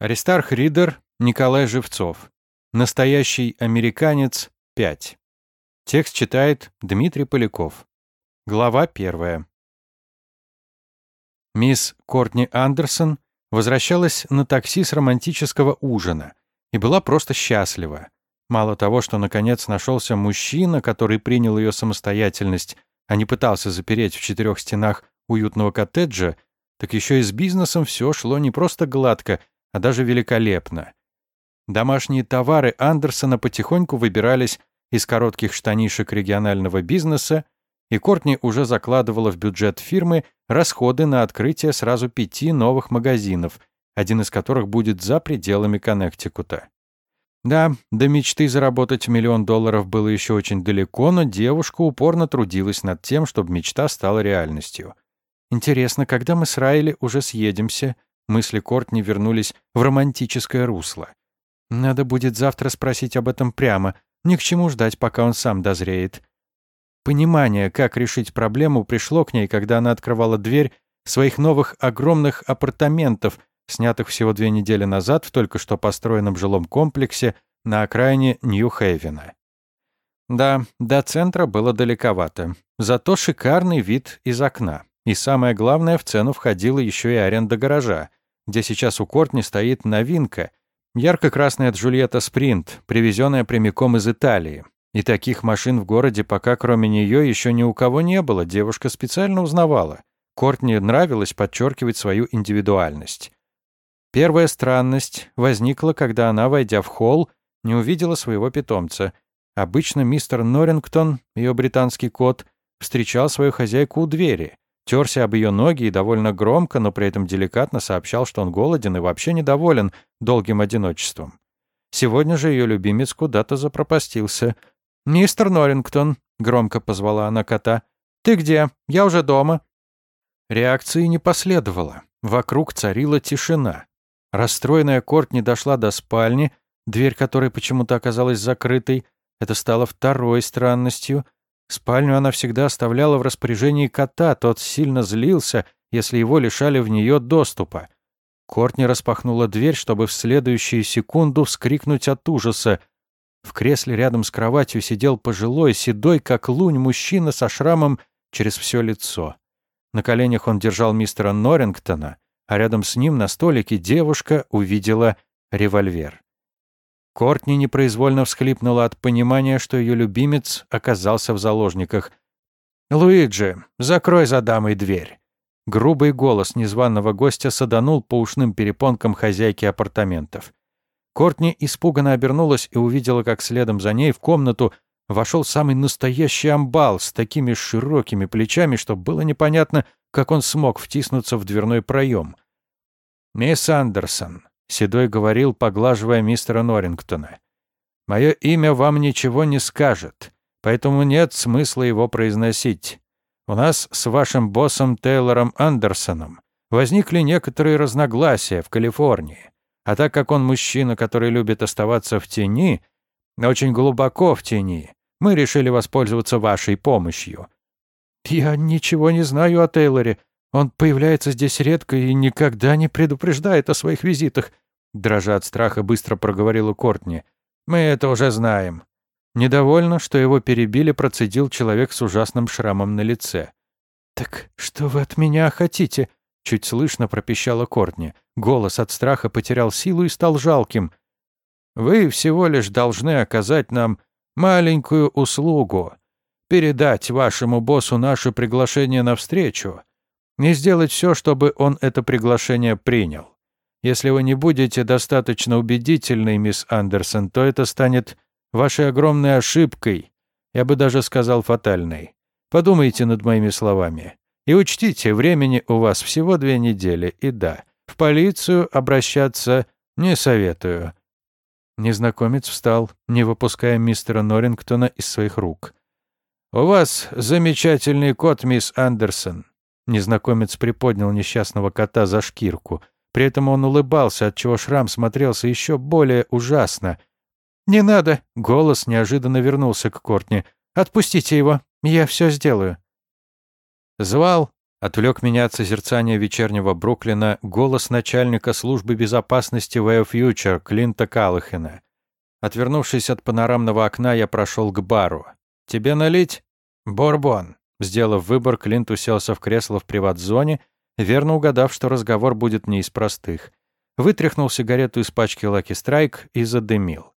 Аристарх Ридер Николай Живцов. Настоящий американец 5. Текст читает Дмитрий Поляков. Глава первая. Мисс Кортни Андерсон возвращалась на такси с романтического ужина и была просто счастлива. Мало того, что наконец нашелся мужчина, который принял ее самостоятельность, а не пытался запереть в четырех стенах уютного коттеджа, так еще и с бизнесом все шло не просто гладко, а даже великолепно. Домашние товары Андерсона потихоньку выбирались из коротких штанишек регионального бизнеса, и Кортни уже закладывала в бюджет фирмы расходы на открытие сразу пяти новых магазинов, один из которых будет за пределами Коннектикута. Да, до мечты заработать миллион долларов было еще очень далеко, но девушка упорно трудилась над тем, чтобы мечта стала реальностью. Интересно, когда мы с Райли уже съедемся? Мысли Кортни вернулись в романтическое русло. Надо будет завтра спросить об этом прямо. Ни к чему ждать, пока он сам дозреет. Понимание, как решить проблему, пришло к ней, когда она открывала дверь своих новых огромных апартаментов, снятых всего две недели назад в только что построенном жилом комплексе на окраине Нью-Хейвена. Да, до центра было далековато, зато шикарный вид из окна. И самое главное, в цену входила еще и аренда гаража, где сейчас у Кортни стоит новинка — ярко-красная Джульетта Спринт, привезенная прямиком из Италии. И таких машин в городе пока кроме нее еще ни у кого не было, девушка специально узнавала. Кортни нравилось подчеркивать свою индивидуальность. Первая странность возникла, когда она, войдя в холл, не увидела своего питомца. Обычно мистер Норрингтон, ее британский кот, встречал свою хозяйку у двери, терся об ее ноги и довольно громко, но при этом деликатно сообщал, что он голоден и вообще недоволен долгим одиночеством. Сегодня же ее любимец куда-то запропастился. «Мистер Норрингтон», — громко позвала она кота, — «ты где? Я уже дома». Реакции не последовало. Вокруг царила тишина. Расстроенная Кортни дошла до спальни, дверь которой почему-то оказалась закрытой. Это стало второй странностью. Спальню она всегда оставляла в распоряжении кота, тот сильно злился, если его лишали в нее доступа. Кортни распахнула дверь, чтобы в следующую секунду вскрикнуть от ужаса. В кресле рядом с кроватью сидел пожилой, седой, как лунь, мужчина со шрамом через все лицо. На коленях он держал мистера Норрингтона — а рядом с ним на столике девушка увидела револьвер. Кортни непроизвольно всхлипнула от понимания, что ее любимец оказался в заложниках. «Луиджи, закрой за дамой дверь!» Грубый голос незваного гостя саданул по ушным перепонкам хозяйки апартаментов. Кортни испуганно обернулась и увидела, как следом за ней в комнату вошел самый настоящий амбал с такими широкими плечами, что было непонятно, как он смог втиснуться в дверной проем. «Мисс Андерсон», — Седой говорил, поглаживая мистера Норрингтона, «мое имя вам ничего не скажет, поэтому нет смысла его произносить. У нас с вашим боссом Тейлором Андерсоном возникли некоторые разногласия в Калифорнии, а так как он мужчина, который любит оставаться в тени, очень глубоко в тени, мы решили воспользоваться вашей помощью. «Я ничего не знаю о Тейлоре. Он появляется здесь редко и никогда не предупреждает о своих визитах», дрожа от страха, быстро проговорила Кортни. «Мы это уже знаем». Недовольно, что его перебили, процедил человек с ужасным шрамом на лице. «Так что вы от меня хотите?» Чуть слышно пропищала Кортни. Голос от страха потерял силу и стал жалким. «Вы всего лишь должны оказать нам маленькую услугу передать вашему боссу наше приглашение на встречу и сделать все, чтобы он это приглашение принял. Если вы не будете достаточно убедительной, мисс Андерсон, то это станет вашей огромной ошибкой, я бы даже сказал фатальной. Подумайте над моими словами. И учтите, времени у вас всего две недели, и да, в полицию обращаться не советую». Незнакомец встал, не выпуская мистера Норрингтона из своих рук. «У вас замечательный кот, мисс Андерсон». Незнакомец приподнял несчастного кота за шкирку. При этом он улыбался, отчего шрам смотрелся еще более ужасно. «Не надо!» — голос неожиданно вернулся к Кортни. «Отпустите его, я все сделаю». «Звал?» Отвлек меня от созерцания вечернего Бруклина голос начальника службы безопасности Way Future Клинта Каллахена. Отвернувшись от панорамного окна, я прошел к бару. «Тебе налить?» «Борбон». Сделав выбор, Клинт уселся в кресло в приват-зоне, верно угадав, что разговор будет не из простых. Вытряхнул сигарету из пачки Lucky Strike и задымил.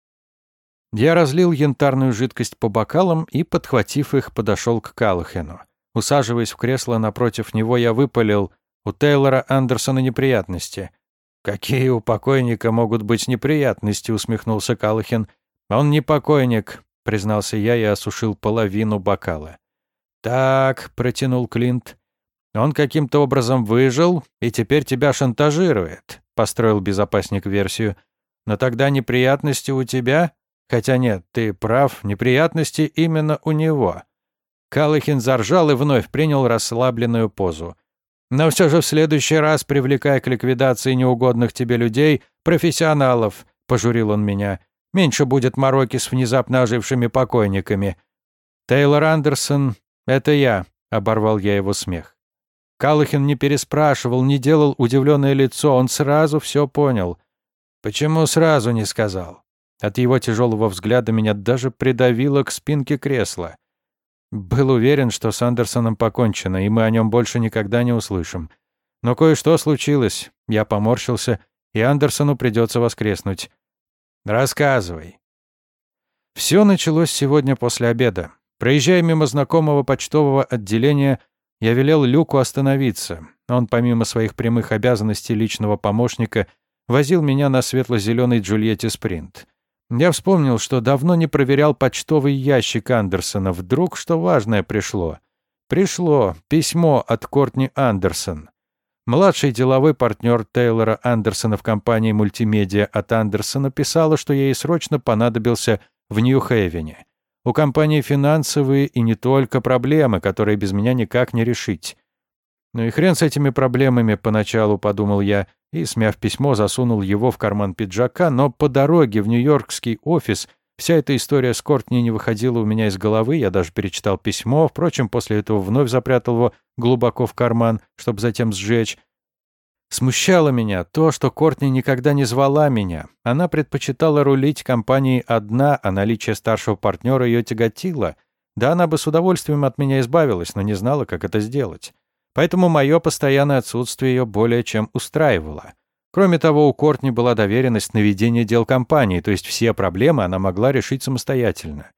Я разлил янтарную жидкость по бокалам и, подхватив их, подошел к Каллахену. Усаживаясь в кресло напротив него, я выпалил «У Тейлора Андерсона неприятности». «Какие у покойника могут быть неприятности?» — усмехнулся Каллахен. «Он не покойник», — признался я и осушил половину бокала. «Так», — протянул Клинт. «Он каким-то образом выжил и теперь тебя шантажирует», — построил безопасник версию. «Но тогда неприятности у тебя?» «Хотя нет, ты прав, неприятности именно у него». Калахин заржал и вновь принял расслабленную позу. «Но все же в следующий раз привлекай к ликвидации неугодных тебе людей профессионалов», — пожурил он меня. «Меньше будет мороки с внезапно ожившими покойниками». «Тейлор Андерсон, это я», — оборвал я его смех. Калахин не переспрашивал, не делал удивленное лицо, он сразу все понял. «Почему сразу не сказал?» От его тяжелого взгляда меня даже придавило к спинке кресла. Был уверен, что с Андерсоном покончено, и мы о нем больше никогда не услышим. Но кое-что случилось. Я поморщился, и Андерсону придется воскреснуть. Рассказывай. Все началось сегодня после обеда. Проезжая мимо знакомого почтового отделения, я велел Люку остановиться. Он, помимо своих прямых обязанностей личного помощника, возил меня на светло-зеленой Джульетте Спринт. Я вспомнил, что давно не проверял почтовый ящик Андерсона. Вдруг что важное пришло. Пришло письмо от Кортни Андерсон. Младший деловой партнер Тейлора Андерсона в компании мультимедиа от Андерсона писала, что ей срочно понадобился в Нью-Хейвене. У компании финансовые и не только проблемы, которые без меня никак не решить. Ну и хрен с этими проблемами, поначалу подумал я, и, смяв письмо, засунул его в карман пиджака, но по дороге в нью-йоркский офис вся эта история с Кортни не выходила у меня из головы, я даже перечитал письмо, впрочем, после этого вновь запрятал его глубоко в карман, чтобы затем сжечь. Смущало меня то, что Кортни никогда не звала меня. Она предпочитала рулить компанией одна, а наличие старшего партнера ее тяготило. Да она бы с удовольствием от меня избавилась, но не знала, как это сделать. Поэтому мое постоянное отсутствие ее более чем устраивало. Кроме того, у Кортни была доверенность на ведение дел компании, то есть все проблемы она могла решить самостоятельно.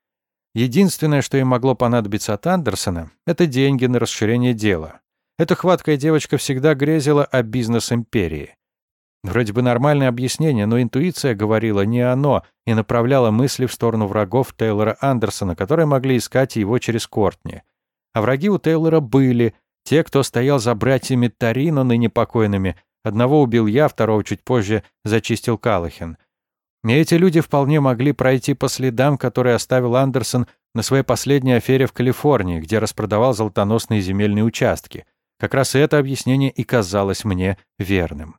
Единственное, что ей могло понадобиться от Андерсона, это деньги на расширение дела. Эта хваткая девочка всегда грезила о бизнес-империи. Вроде бы нормальное объяснение, но интуиция говорила не оно и направляла мысли в сторону врагов Тейлора Андерсона, которые могли искать его через Кортни. А враги у Тейлора были, те, кто стоял за братьями Тарино, ныне покойными, одного убил я, второго чуть позже зачистил Калахин. И эти люди вполне могли пройти по следам, которые оставил Андерсон на своей последней афере в Калифорнии, где распродавал золотоносные земельные участки. Как раз это объяснение и казалось мне верным.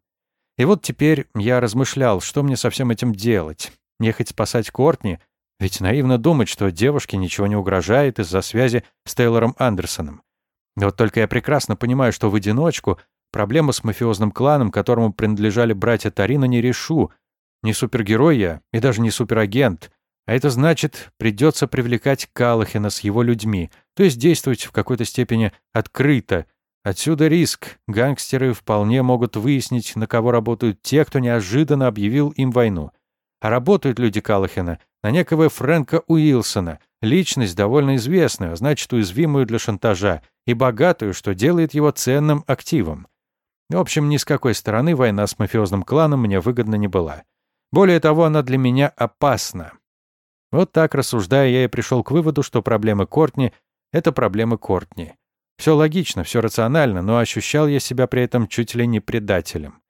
И вот теперь я размышлял, что мне со всем этим делать. Ехать спасать Кортни? Ведь наивно думать, что девушке ничего не угрожает из-за связи с Тейлором Андерсоном. Вот только я прекрасно понимаю, что в одиночку проблему с мафиозным кланом, которому принадлежали братья Тарина, не решу. Не супергерой я и даже не суперагент. А это значит, придется привлекать Калахина с его людьми, то есть действовать в какой-то степени открыто. Отсюда риск. Гангстеры вполне могут выяснить, на кого работают те, кто неожиданно объявил им войну. А работают люди Калахина на некого Фрэнка Уилсона, личность довольно известную, а значит, уязвимую для шантажа, и богатую, что делает его ценным активом. В общем, ни с какой стороны война с мафиозным кланом мне выгодна не была. Более того, она для меня опасна. Вот так, рассуждая, я и пришел к выводу, что проблемы Кортни — это проблемы Кортни. Все логично, все рационально, но ощущал я себя при этом чуть ли не предателем.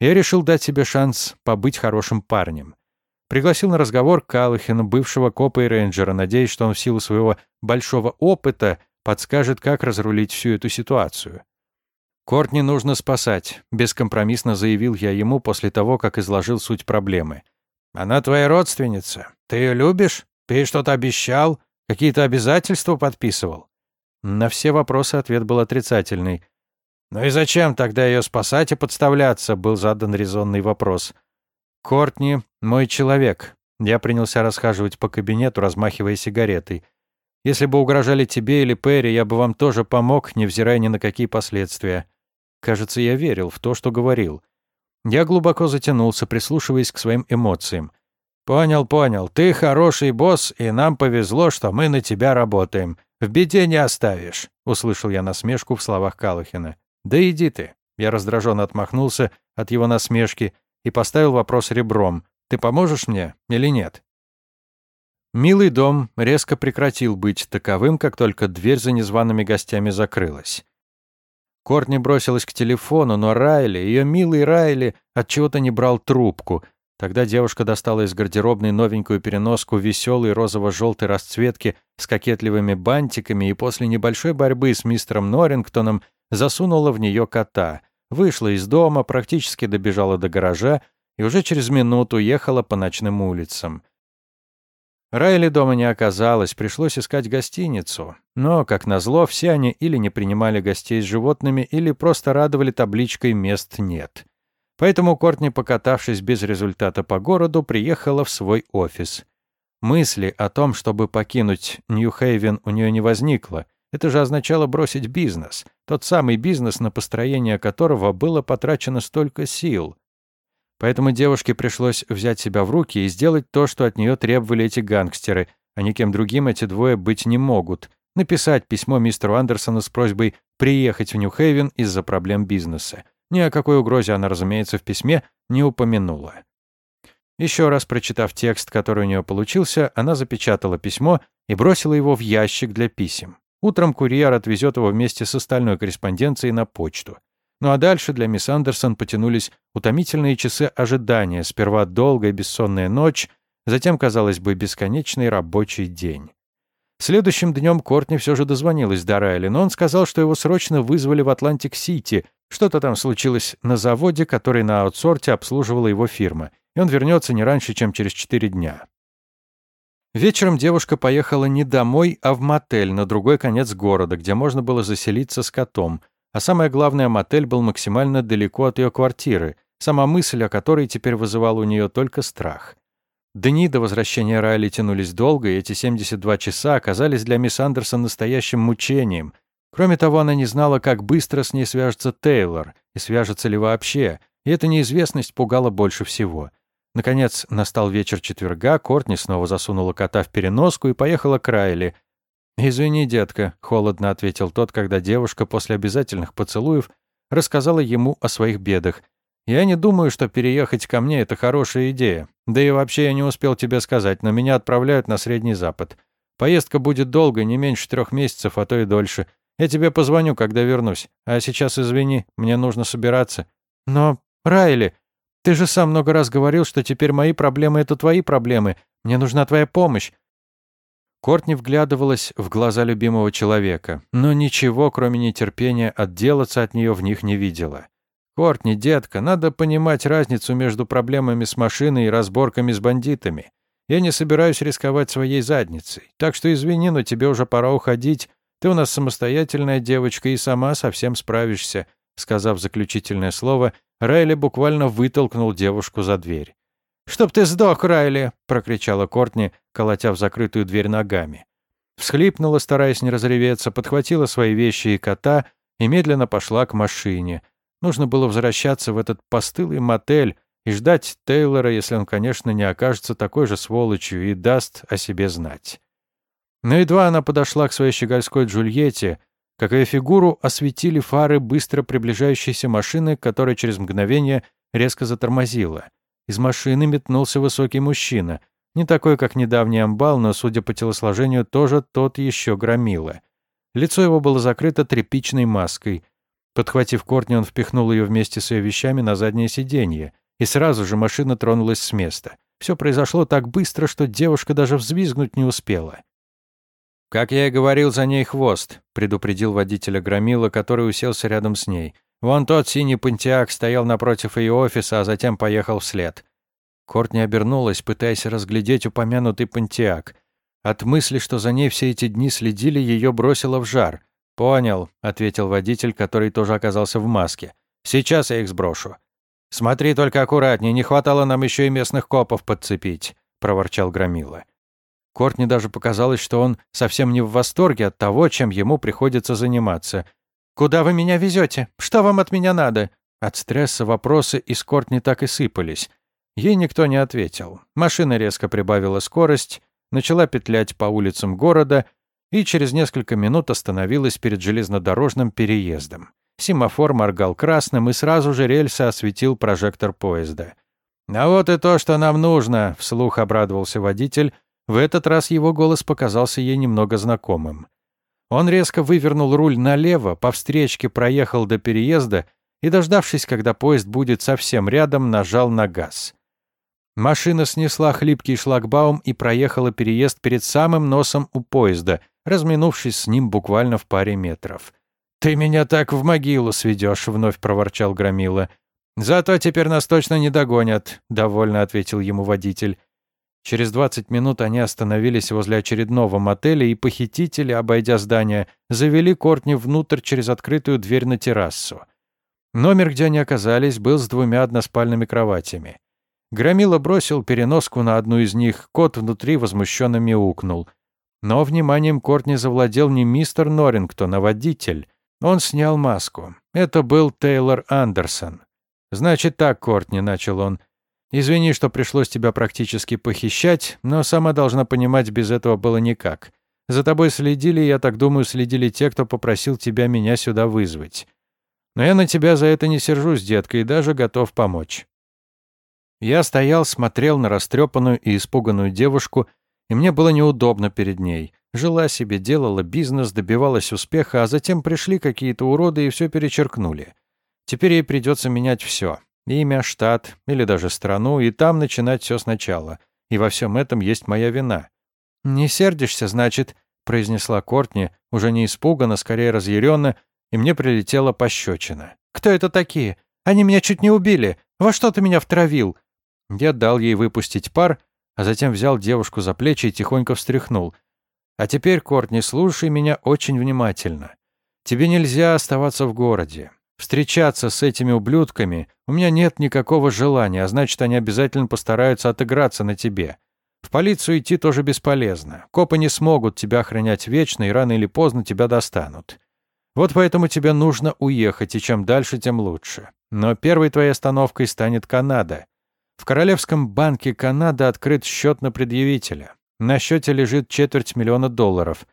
Я решил дать себе шанс побыть хорошим парнем. Пригласил на разговор Калахина, бывшего копа и рейнджера, надеясь, что он в силу своего большого опыта подскажет, как разрулить всю эту ситуацию. «Кортни нужно спасать», — бескомпромиссно заявил я ему после того, как изложил суть проблемы. «Она твоя родственница. Ты ее любишь? Ты что-то обещал? Какие-то обязательства подписывал?» На все вопросы ответ был отрицательный. «Ну и зачем тогда ее спасать и подставляться?» — был задан резонный вопрос. «Кортни — мой человек». Я принялся расхаживать по кабинету, размахивая сигаретой. «Если бы угрожали тебе или Перри, я бы вам тоже помог, невзирая ни на какие последствия». Кажется, я верил в то, что говорил. Я глубоко затянулся, прислушиваясь к своим эмоциям. «Понял, понял. Ты хороший босс, и нам повезло, что мы на тебя работаем. В беде не оставишь», — услышал я насмешку в словах Калахина. «Да иди ты». Я раздраженно отмахнулся от его насмешки и поставил вопрос ребром. «Ты поможешь мне или нет?» Милый дом резко прекратил быть таковым, как только дверь за незваными гостями закрылась. Кортни бросилась к телефону, но Райли, ее милый Райли, отчего-то не брал трубку. Тогда девушка достала из гардеробной новенькую переноску веселой розово-желтой расцветки с кокетливыми бантиками и после небольшой борьбы с мистером Норрингтоном засунула в нее кота, вышла из дома, практически добежала до гаража и уже через минуту ехала по ночным улицам. Райли дома не оказалось, пришлось искать гостиницу. Но, как назло, все они или не принимали гостей с животными, или просто радовали табличкой «Мест нет». Поэтому Кортни, покатавшись без результата по городу, приехала в свой офис. Мысли о том, чтобы покинуть Нью-Хейвен, у нее не возникло. Это же означало бросить бизнес. Тот самый бизнес, на построение которого было потрачено столько сил. Поэтому девушке пришлось взять себя в руки и сделать то, что от нее требовали эти гангстеры, а никем другим эти двое быть не могут. Написать письмо мистеру Андерсону с просьбой приехать в Нью-Хейвен из-за проблем бизнеса. Ни о какой угрозе она, разумеется, в письме не упомянула. Еще раз прочитав текст, который у нее получился, она запечатала письмо и бросила его в ящик для писем. Утром курьер отвезет его вместе с остальной корреспонденцией на почту. Ну а дальше для мисс Андерсон потянулись утомительные часы ожидания, сперва долгая бессонная ночь, затем, казалось бы, бесконечный рабочий день. Следующим днем Кортни все же дозвонилась до Райли, но он сказал, что его срочно вызвали в Атлантик-Сити. Что-то там случилось на заводе, который на аутсорсе обслуживала его фирма, и он вернется не раньше, чем через четыре дня. Вечером девушка поехала не домой, а в мотель на другой конец города, где можно было заселиться с котом, а самое главное, мотель был максимально далеко от ее квартиры, сама мысль о которой теперь вызывала у нее только страх. Дни до возвращения Райли тянулись долго, и эти 72 часа оказались для мисс Андерсон настоящим мучением. Кроме того, она не знала, как быстро с ней свяжется Тейлор, и свяжется ли вообще, и эта неизвестность пугала больше всего. Наконец, настал вечер четверга, Кортни снова засунула кота в переноску и поехала к Райли, «Извини, детка», — холодно ответил тот, когда девушка после обязательных поцелуев рассказала ему о своих бедах. «Я не думаю, что переехать ко мне — это хорошая идея. Да и вообще я не успел тебе сказать, но меня отправляют на Средний Запад. Поездка будет долго, не меньше трех месяцев, а то и дольше. Я тебе позвоню, когда вернусь. А сейчас извини, мне нужно собираться». «Но, Райли, ты же сам много раз говорил, что теперь мои проблемы — это твои проблемы. Мне нужна твоя помощь. Кортни вглядывалась в глаза любимого человека, но ничего, кроме нетерпения, отделаться от нее в них не видела. «Кортни, детка, надо понимать разницу между проблемами с машиной и разборками с бандитами. Я не собираюсь рисковать своей задницей, так что извини, но тебе уже пора уходить. Ты у нас самостоятельная девочка и сама совсем справишься». Сказав заключительное слово, Райли буквально вытолкнул девушку за дверь. «Чтоб ты сдох, Райли!» — прокричала Кортни, колотя в закрытую дверь ногами. Всхлипнула, стараясь не разреветься, подхватила свои вещи и кота и медленно пошла к машине. Нужно было возвращаться в этот постылый мотель и ждать Тейлора, если он, конечно, не окажется такой же сволочью и даст о себе знать. Но едва она подошла к своей щегольской Джульетте, как ее фигуру осветили фары быстро приближающейся машины, которая через мгновение резко затормозила — из машины метнулся высокий мужчина. Не такой, как недавний амбал, но, судя по телосложению, тоже тот еще громила. Лицо его было закрыто тряпичной маской. Подхватив Кортни, он впихнул ее вместе с ее вещами на заднее сиденье. И сразу же машина тронулась с места. Все произошло так быстро, что девушка даже взвизгнуть не успела. «Как я и говорил, за ней хвост», — предупредил водителя Громила, который уселся рядом с ней. Вон тот синий пантеак стоял напротив ее офиса, а затем поехал вслед. Кортни обернулась, пытаясь разглядеть упомянутый пантеак. От мысли, что за ней все эти дни следили, ее бросило в жар. «Понял», — ответил водитель, который тоже оказался в маске. «Сейчас я их сброшу». «Смотри только аккуратнее, не хватало нам еще и местных копов подцепить», — проворчал Громила. Кортни даже показалось, что он совсем не в восторге от того, чем ему приходится заниматься. «Куда вы меня везете? Что вам от меня надо?» От стресса вопросы из Кортни так и сыпались. Ей никто не ответил. Машина резко прибавила скорость, начала петлять по улицам города и через несколько минут остановилась перед железнодорожным переездом. Семафор моргал красным, и сразу же рельсы осветил прожектор поезда. «А вот и то, что нам нужно», — вслух обрадовался водитель. В этот раз его голос показался ей немного знакомым. Он резко вывернул руль налево, по встречке проехал до переезда и, дождавшись, когда поезд будет совсем рядом, нажал на газ. Машина снесла хлипкий шлагбаум и проехала переезд перед самым носом у поезда, разминувшись с ним буквально в паре метров. «Ты меня так в могилу сведешь», — вновь проворчал Громила. «Зато теперь нас точно не догонят», — довольно ответил ему водитель. Через 20 минут они остановились возле очередного мотеля, и похитители, обойдя здание, завели Кортни внутрь через открытую дверь на террасу. Номер, где они оказались, был с двумя односпальными кроватями. Громила бросил переноску на одну из них, кот внутри возмущенно мяукнул. Но вниманием Кортни завладел не мистер Норрингтон, а водитель. Он снял маску. Это был Тейлор Андерсон. «Значит так, Кортни», — начал он. «Извини, что пришлось тебя практически похищать, но сама должна понимать, без этого было никак. За тобой следили, я так думаю, следили те, кто попросил тебя меня сюда вызвать. Но я на тебя за это не сержусь, детка, и даже готов помочь. Я стоял, смотрел на растрепанную и испуганную девушку, и мне было неудобно перед ней. Жила себе, делала бизнес, добивалась успеха, а затем пришли какие-то уроды и все перечеркнули. Теперь ей придется менять все. Имя, штат или даже страну, и там начинать все сначала. И во всем этом есть моя вина. «Не сердишься, значит?» — произнесла Кортни, уже не испуганно, скорее разъяренно, и мне прилетела пощечина. «Кто это такие? Они меня чуть не убили! Во что ты меня втравил?» Я дал ей выпустить пар, а затем взял девушку за плечи и тихонько встряхнул. «А теперь, Кортни, слушай меня очень внимательно. Тебе нельзя оставаться в городе. Встречаться с этими ублюдками у меня нет никакого желания, а значит, они обязательно постараются отыграться на тебе. В полицию идти тоже бесполезно. Копы не смогут тебя охранять вечно, и рано или поздно тебя достанут. Вот поэтому тебе нужно уехать, и чем дальше, тем лучше. Но первой твоей остановкой станет Канада. В Королевском банке Канады открыт счет на предъявителя. На счете лежит четверть миллиона долларов.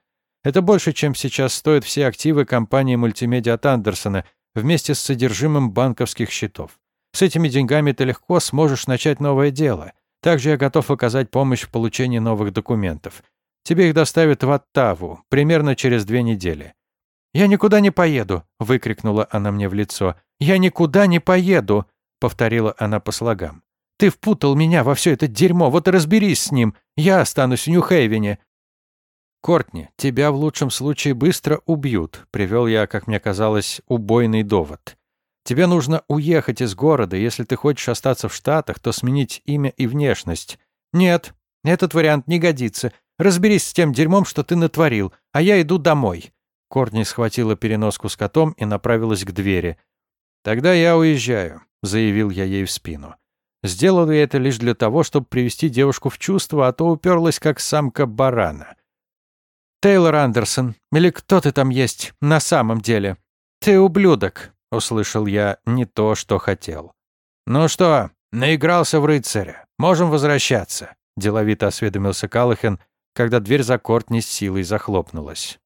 Это больше, чем сейчас стоят все активы компании мультимедиа от Андерсона вместе с содержимым банковских счетов. С этими деньгами ты легко сможешь начать новое дело. Также я готов оказать помощь в получении новых документов. Тебе их доставят в Оттаву примерно через две недели. «Я никуда не поеду!» — выкрикнула она мне в лицо. «Я никуда не поеду!» — повторила она по слогам. Ты впутал меня во все это дерьмо, вот и разберись с ним. Я останусь в Нью-Хейвене». «Кортни, тебя в лучшем случае быстро убьют», — привел я, как мне казалось, убойный довод. «Тебе нужно уехать из города. Если ты хочешь остаться в Штатах, то сменить имя и внешность». «Нет, этот вариант не годится. Разберись с тем дерьмом, что ты натворил, а я иду домой». Кортни схватила переноску с котом и направилась к двери. «Тогда я уезжаю», — заявил я ей в спину. Сделал я это лишь для того, чтобы привести девушку в чувство, а то уперлась как самка барана. «Тейлор Андерсон, или кто ты там есть на самом деле? Ты ублюдок!» — услышал я не то, что хотел. «Ну что, наигрался в рыцаря. Можем возвращаться», — деловито осведомился Каллахен, когда дверь за Кортни с силой захлопнулась.